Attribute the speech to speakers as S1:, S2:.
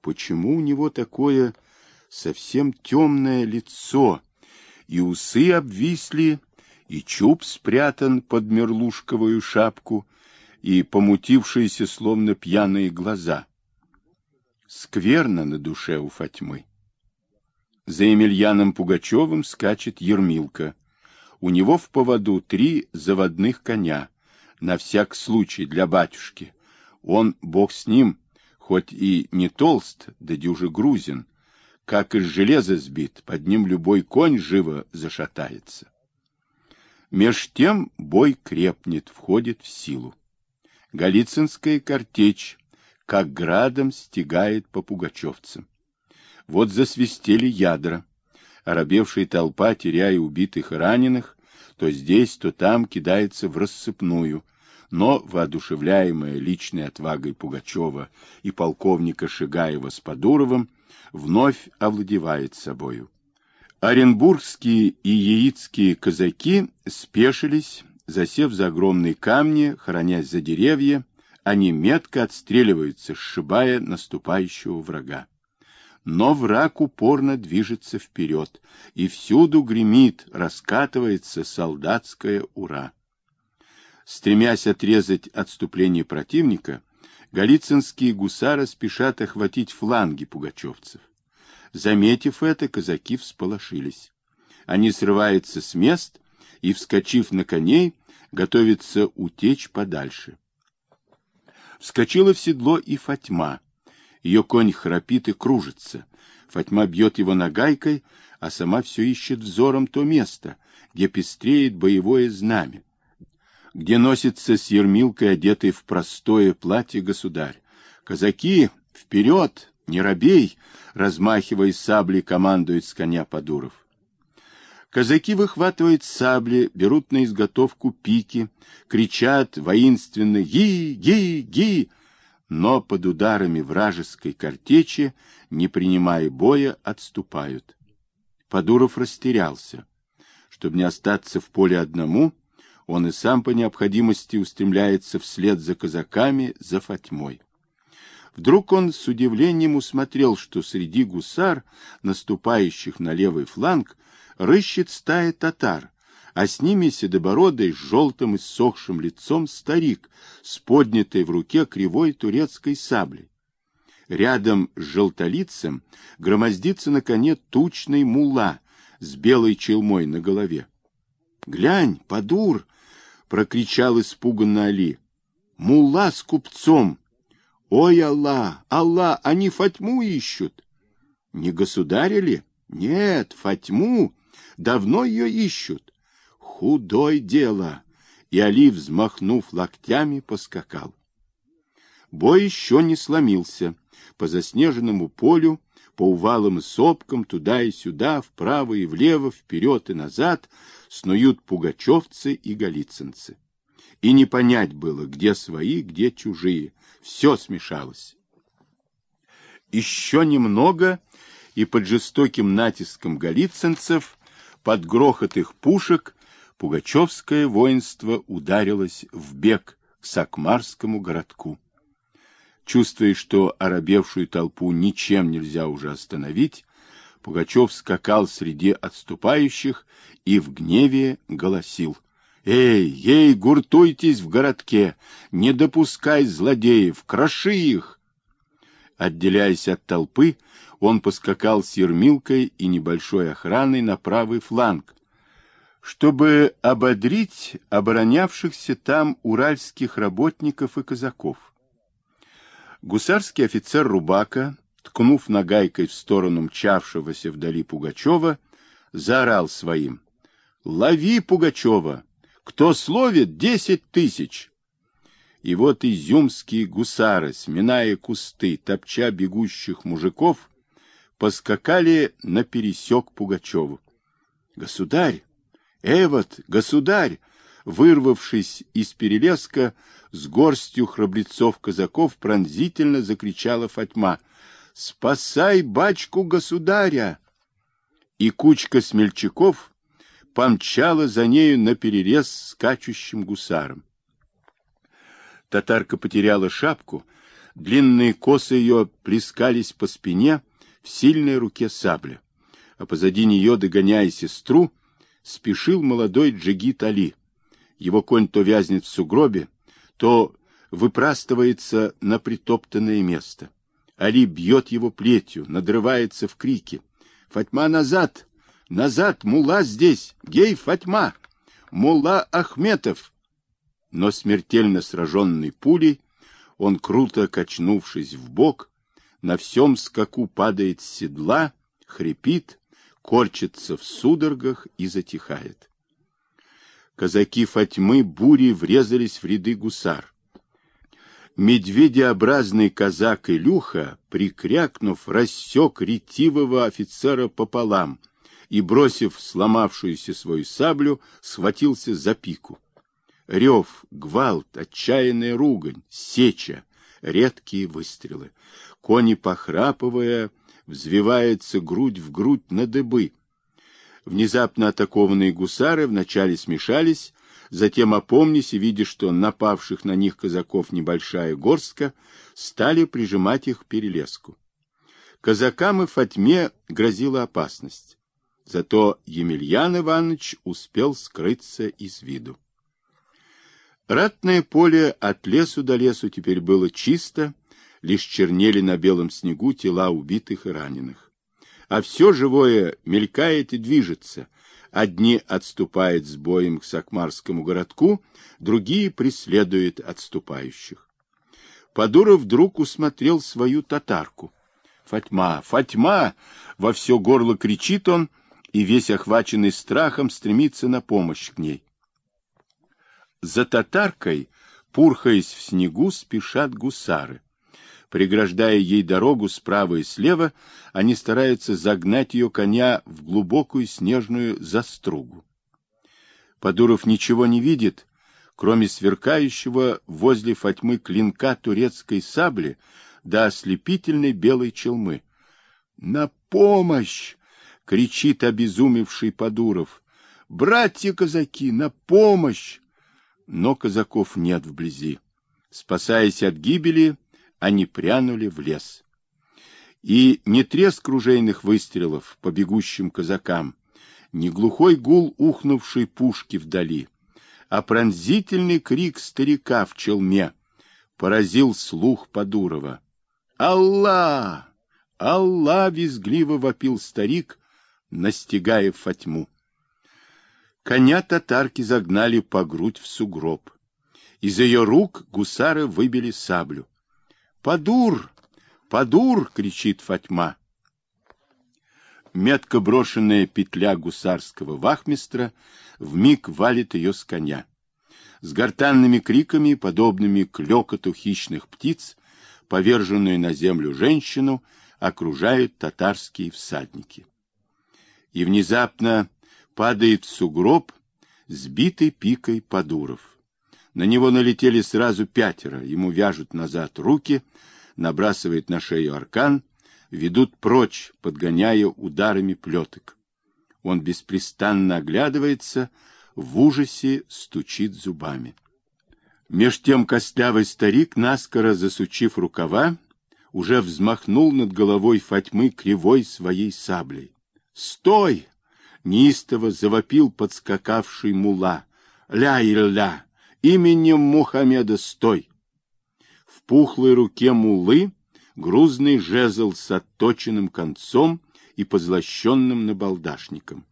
S1: почему у него такое совсем темное лицо, и усы обвисли, и чуб спрятан под мерлушковую шапку, и помутившиеся, словно пьяные глаза. Скверно на душе у Фатьмы. За Емельяном Пугачевым скачет Ермилка. У него в поводу три заводных коня, на всяк случай для батюшки. Он, бог с ним, хоть и не толст, да дюже грузин, как из железа сбит, под ним любой конь живо зашатается. Меж тем бой крепнет, входит в силу. Голицынская картечь, как градом, стегает по пугачевцам. Вот засвистели ядра. Оробевшая толпа, теряя убитых и раненых, то здесь, то там кидается в рассыпную, но, воодушевляемая личной отвагой Пугачева и полковника Шигаева с Подуровым, вновь овладевает собою. Оренбургские и яицкие казаки спешились, засев за огромные камни, хоронясь за деревья, они метко отстреливаются, сшибая наступающего врага. Но враг упорно движется вперед, и всюду гремит, раскатывается солдатское «Ура!». Стремясь отрезать отступление противника, галицинские гусары спешат охватить фланги пугачевцев. Заметив это, казаки всполошились. Они срываются с мест и, вскочив на коней, готовятся утечь подальше. Вскочила в седло и Фатьма. Ее конь храпит и кружится. Фатьма бьет его нагайкой, а сама все ищет взором то место, где пестреет боевое знамя где носится с ермилкой, одетый в простое платье государь. Казаки, вперед, не робей, размахивая саблей, командует с коня Подуров. Казаки выхватывают сабли, берут на изготовку пики, кричат воинственно «Ги! Ги! Ги!», но под ударами вражеской картечи, не принимая боя, отступают. Подуров растерялся. Чтобы не остаться в поле одному, он и сам по необходимости устремляется вслед за казаками, за Фатьмой. Вдруг он с удивлением усмотрел, что среди гусар, наступающих на левый фланг, рыщет стая татар, а с ними седобородый, с желтым и сохшим лицом старик, с поднятой в руке кривой турецкой саблей. Рядом с желтолицем громоздится на коне тучный мула с белой челмой на голове. — Глянь, подур! Прокричал испуганно Али. Мулла с купцом. Ой, Аллах, Аллах, они Фатьму ищут. Не государя ли? Нет, Фатьму. Давно ее ищут. Худой дело. И Али, взмахнув локтями, поскакал. Бой еще не сломился. По заснеженному полю по увалым сопкам туда и сюда, вправо и влево, вперед и назад снуют пугачевцы и голицынцы. И не понять было, где свои, где чужие. Все смешалось. Еще немного, и под жестоким натиском голицынцев, под грохот их пушек, пугачевское воинство ударилось в бег к Сакмарскому городку. Чувствуя, что оробевшую толпу ничем нельзя уже остановить, Пугачев скакал среди отступающих и в гневе голосил. «Эй, ей, гуртуйтесь в городке! Не допускай злодеев! Кроши их!» Отделяясь от толпы, он поскакал с ермилкой и небольшой охраной на правый фланг, чтобы ободрить оборонявшихся там уральских работников и казаков. Гусарский офицер Рубака, ткнув нагайкой в сторону мчавшегося вдали Пугачева, заорал своим. «Лови Пугачева! Кто словит, десять тысяч!» И вот изюмские гусары, сминая кусты, топча бегущих мужиков, поскакали на пересек Пугачеву. «Государь! Эвот! Государь!» Вырвавшись из перелеска, с горстью храбрецов-казаков пронзительно закричала Фатьма. «Спасай бачку государя!» И кучка смельчаков помчала за нею на перерез скачущим гусарам. Татарка потеряла шапку, длинные косы ее плескались по спине в сильной руке сабля, а позади нее, догоняя сестру, спешил молодой джигит Али. Его конь то вязнет в сугробе, то выпрастывается на притоптанное место. Али бьет его плетью, надрывается в крике. «Фатьма назад! Назад! Мула здесь! Гей, Фатьма! Мула Ахметов!» Но смертельно сраженный пулей, он, круто качнувшись в бок, на всем скаку падает с седла, хрипит, корчится в судорогах и затихает. Казаки Фатьмы бури врезались в ряды гусар. Медведеобразный казак Илюха, прикрякнув, рассек ретивого офицера пополам и, бросив сломавшуюся свою саблю, схватился за пику. Рев, гвалт, отчаянная ругань, сеча, редкие выстрелы. Кони, похрапывая, взвивается грудь в грудь на дыбы. Внезапно атакованные гусары вначале смешались, затем, опомнись и видя, что напавших на них казаков небольшая горстка, стали прижимать их к перелеску. Казакам и Фатьме грозила опасность. Зато Емельян Иванович успел скрыться из виду. Ратное поле от лесу до лесу теперь было чисто, лишь чернели на белом снегу тела убитых и раненых. А все живое мелькает и движется — Одни отступают с боем к Сакмарскому городку, другие преследуют отступающих. Подуров вдруг усмотрел свою татарку. «Фатьма! Фатьма!» — во все горло кричит он, и весь охваченный страхом стремится на помощь к ней. За татаркой, пурхаясь в снегу, спешат гусары. Преграждая ей дорогу справа и слева, они стараются загнать ее коня в глубокую снежную застругу. Подуров ничего не видит, кроме сверкающего возле Фатьмы клинка турецкой сабли до ослепительной белой челмы. «На помощь!» — кричит обезумевший Подуров. «Братья-казаки, на помощь!» Но казаков нет вблизи. Спасаясь от гибели, они прянули в лес. И не треск ружейных выстрелов по бегущим казакам, не глухой гул ухнувшей пушки вдали, а пронзительный крик старика в челме поразил слух Подурова. «Аллах! Аллах!» — визгливо вопил старик, настигая Фатьму. Коня татарки загнали по грудь в сугроб. Из ее рук гусары выбили саблю. «Подур! Подур!» — кричит Фатьма. Метко брошенная петля гусарского вахмистра вмиг валит ее с коня. С гортанными криками, подобными к лёкоту хищных птиц, поверженную на землю женщину окружают татарские всадники. И внезапно падает в сугроб сбитый пикой Подуров. На него налетели сразу пятеро, ему вяжут назад руки, набрасывают на шею аркан, ведут прочь, подгоняя ударами плеток. Он беспрестанно оглядывается, в ужасе стучит зубами. Меж тем костлявый старик, наскоро засучив рукава, уже взмахнул над головой Фатьмы кривой своей саблей. «Стой!» — неистово завопил подскакавший мула. «Ля-ля-ля! Именем Мухаммеда стой! В пухлой руке мулы грузный жезл с отточенным концом и позлощенным набалдашником.